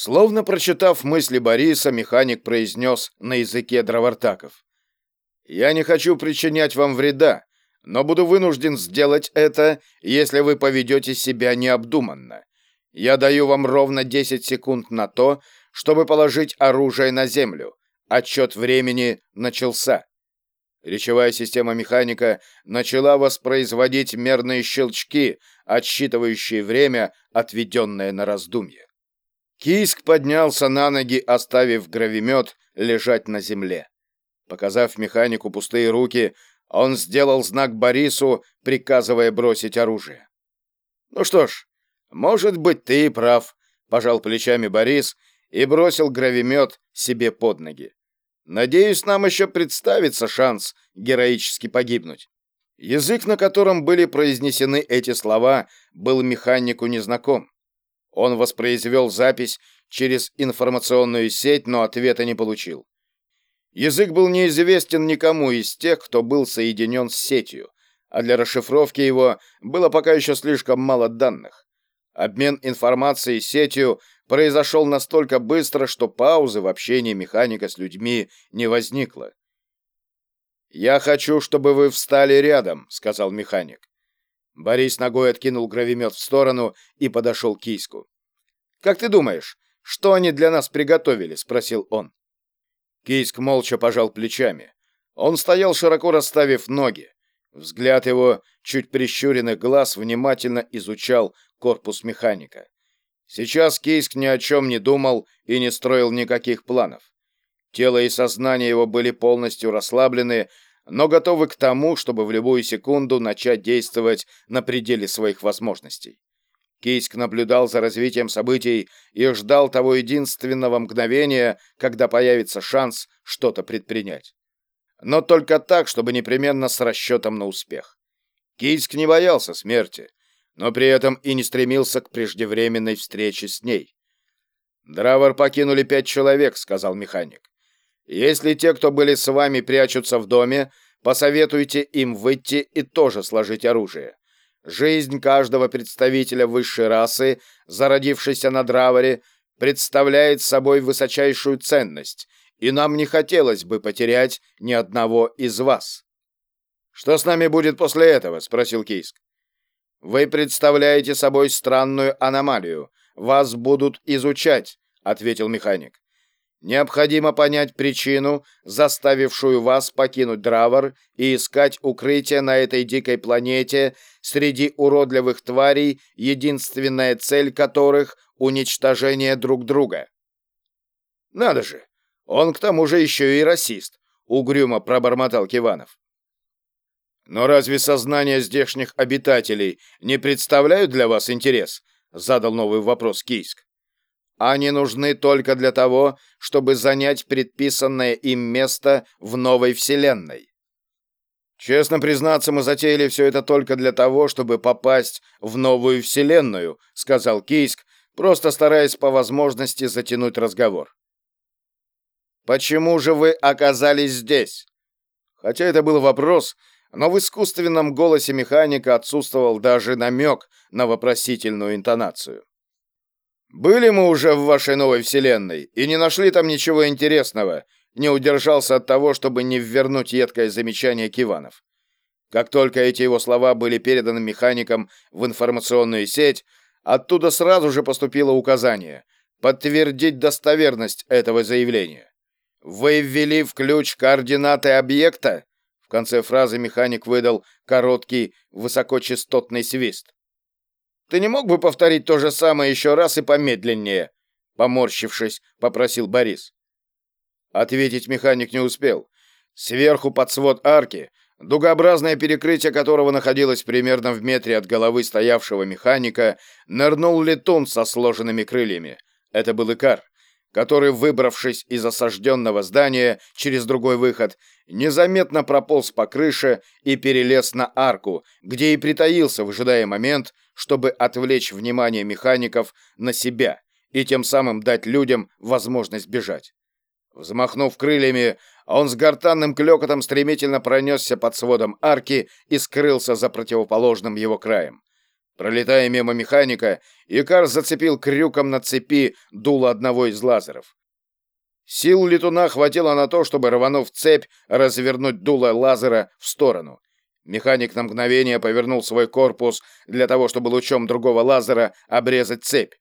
Словно прочитав мысли Бориса, механик произнес на языке дровартаков. «Я не хочу причинять вам вреда, но буду вынужден сделать это, если вы поведете себя необдуманно. Я даю вам ровно 10 секунд на то, чтобы положить оружие на землю. Отчет времени начался. Речевая система механика начала воспроизводить мерные щелчки, отсчитывающие время, отведенное на раздумье. Киск поднялся на ноги, оставив гравимет лежать на земле. Показав механику пустые руки, он сделал знак Борису, приказывая бросить оружие. «Ну что ж, может быть, ты и прав», — пожал плечами Борис и бросил гравимет себе под ноги. «Надеюсь, нам еще представится шанс героически погибнуть». Язык, на котором были произнесены эти слова, был механику незнаком. Он воспроизвел запись через информационную сеть, но ответа не получил. Язык был неизвестен никому из тех, кто был соединен с сетью, а для расшифровки его было пока еще слишком мало данных. Обмен информацией сетью произошел настолько быстро, что паузы в общении механика с людьми не возникло. «Я хочу, чтобы вы встали рядом», — сказал механик. Борис ногой откинул гравимет в сторону и подошел к киску. «Как ты думаешь, что они для нас приготовили?» — спросил он. Кийск молча пожал плечами. Он стоял, широко расставив ноги. Взгляд его, чуть прищуренных глаз, внимательно изучал корпус механика. Сейчас Кийск ни о чем не думал и не строил никаких планов. Тело и сознание его были полностью расслаблены, но готовы к тому, чтобы в любую секунду начать действовать на пределе своих возможностей. Кийск наблюдал за развитием событий и ждал того единственного мгновения, когда появится шанс что-то предпринять. Но только так, чтобы непременно с расчетом на успех. Кийск не боялся смерти, но при этом и не стремился к преждевременной встрече с ней. «Дравер покинули пять человек», — сказал механик. «Если те, кто были с вами, прячутся в доме, посоветуйте им выйти и тоже сложить оружие. Жизнь каждого представителя высшей расы, зародившейся на Драворе, представляет собой высочайшую ценность, и нам не хотелось бы потерять ни одного из вас. «Что с нами будет после этого?» — спросил Кийск. «Вы представляете собой странную аномалию. Вас будут изучать», — ответил механик. Необходимо понять причину, заставившую вас покинуть Дравар и искать укрытие на этой дикой планете среди уродливых тварей, единственная цель которых — уничтожение друг друга. «Надо же! Он к тому же еще и расист», — угрюмо пробормотал Киванов. «Но разве сознание здешних обитателей не представляют для вас интерес?» — задал новый вопрос Кийск. Они нужны только для того, чтобы занять предписанное им место в новой вселенной. Честно признаться, мы затеяли все это только для того, чтобы попасть в новую вселенную, сказал Кийск, просто стараясь по возможности затянуть разговор. Почему же вы оказались здесь? Хотя это был вопрос, но в искусственном голосе механика отсутствовал даже намек на вопросительную интонацию. Были мы уже в вашей новой вселенной и не нашли там ничего интересного. Не удержался от того, чтобы не ввернуть едкое замечание Киванов. Как только эти его слова были переданы механикам в информационную сеть, оттуда сразу же поступило указание подтвердить достоверность этого заявления. Вы ввели в ключ координаты объекта? В конце фразы механик выдал короткий высокочастотный свист. Ты не мог бы повторить то же самое еще раз и помедленнее?» Поморщившись, попросил Борис. Ответить механик не успел. Сверху под свод арки, дугообразное перекрытие которого находилось примерно в метре от головы стоявшего механика, нырнул летун со сложенными крыльями. Это был Икар который, выбравшись из осажденного здания через другой выход, незаметно прополз по крыше и перелез на арку, где и притаился, выжидая момент, чтобы отвлечь внимание механиков на себя и тем самым дать людям возможность бежать. Взмахнув крыльями, он с гортанным клёкотом стремительно пронесся под сводом арки и скрылся за противоположным его краем. Пролетая мимо механика, Икар зацепил крюком на цепи дуло одного из лазеров. Сил летуна хватило на то, чтобы, рванув цепь, развернуть дуло лазера в сторону. Механик на мгновение повернул свой корпус для того, чтобы лучом другого лазера обрезать цепь.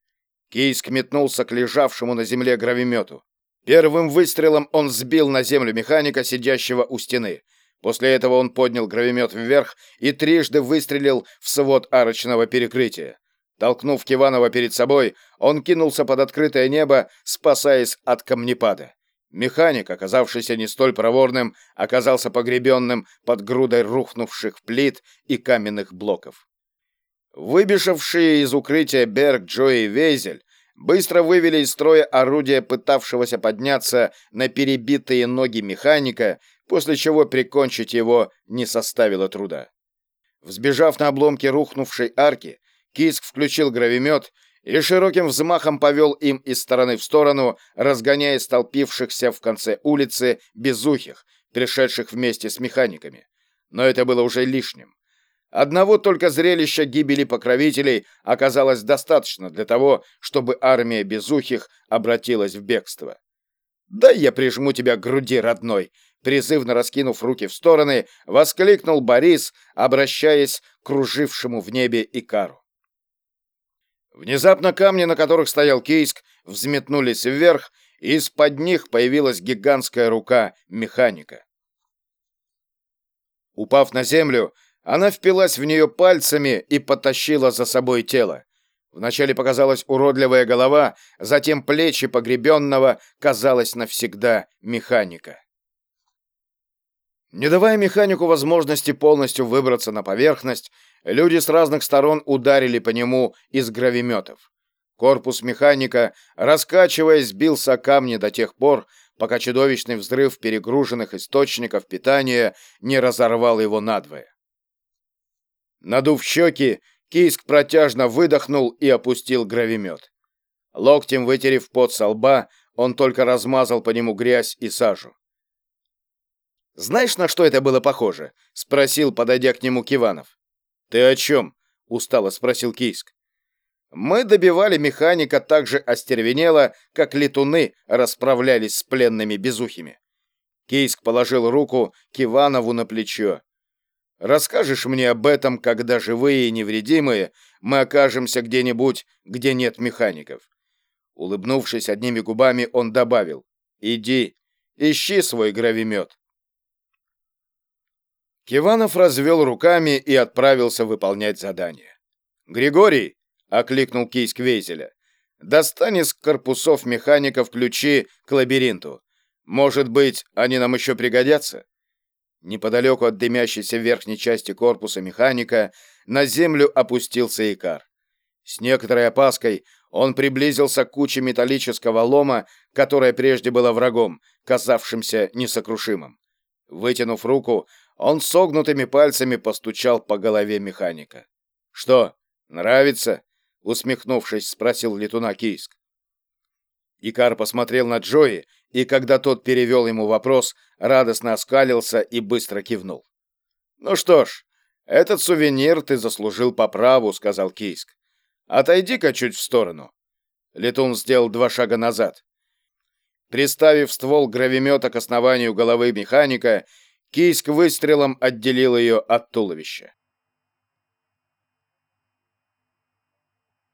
Кийск метнулся к лежавшему на земле гравимету. Первым выстрелом он сбил на землю механика, сидящего у стены. После этого он поднял гравимет вверх и трижды выстрелил в свод арочного перекрытия. Толкнув Киванова перед собой, он кинулся под открытое небо, спасаясь от камнепада. Механик, оказавшийся не столь проворным, оказался погребенным под грудой рухнувших плит и каменных блоков. Выбежавшие из укрытия Берг, Джо и Вейзель быстро вывели из строя орудие, пытавшегося подняться на перебитые ноги механика, после чего прикончить его не составило труда. Взбежав на обломки рухнувшей арки, Киск включил гравимет и широким взмахом повел им из стороны в сторону, разгоняя столпившихся в конце улицы безухих, пришедших вместе с механиками. Но это было уже лишним. Одного только зрелища гибели покровителей оказалось достаточно для того, чтобы армия безухих обратилась в бегство. «Дай я прижму тебя к груди, родной!» Призывно раскинув руки в стороны, воскликнул Борис, обращаясь к кружившему в небе Икару. Внезапно камни, на которых стоял Кейск, взметнулись вверх, и из-под них появилась гигантская рука механика. Упав на землю, она впилась в нее пальцами и потащила за собой тело. Вначале показалась уродливая голова, затем плечи погребенного казалось навсегда механика. Не давая механику возможности полностью выбраться на поверхность, люди с разных сторон ударили по нему из гравиметов. Корпус механика, раскачиваясь, сбился о камни до тех пор, пока чудовищный взрыв перегруженных источников питания не разорвал его надвое. Надув щеки, Кийск протяжно выдохнул и опустил гравимет. Локтем вытерев пот со лба, он только размазал по нему грязь и сажу. «Знаешь, на что это было похоже?» — спросил, подойдя к нему Киванов. «Ты о чем?» — устало спросил Кийск. «Мы добивали механика так же остервенело, как летуны расправлялись с пленными безухими». Кийск положил руку Киванову на плечо. «Расскажешь мне об этом, когда живые и невредимые мы окажемся где-нибудь, где нет механиков?» Улыбнувшись одними губами, он добавил. «Иди, ищи свой гравимет». Киванов развел руками и отправился выполнять задание. «Григорий!» — окликнул кийск Вейзеля. «Достань из корпусов механиков ключи к лабиринту. Может быть, они нам еще пригодятся?» Неподалеку от дымящейся верхней части корпуса механика на землю опустился Икар. С некоторой опаской он приблизился к куче металлического лома, которая прежде была врагом, казавшимся несокрушимым. Вытянув руку, он согнутыми пальцами постучал по голове механика. «Что, нравится?» — усмехнувшись, спросил летуна Кийск. Икар посмотрел на Джои, и когда тот перевел ему вопрос, радостно оскалился и быстро кивнул. «Ну что ж, этот сувенир ты заслужил по праву», — сказал Кийск. «Отойди-ка чуть в сторону». Летун сделал два шага назад. Приставив ствол гравимета к основанию головы механика, Кийск выстрелом отделил ее от туловища.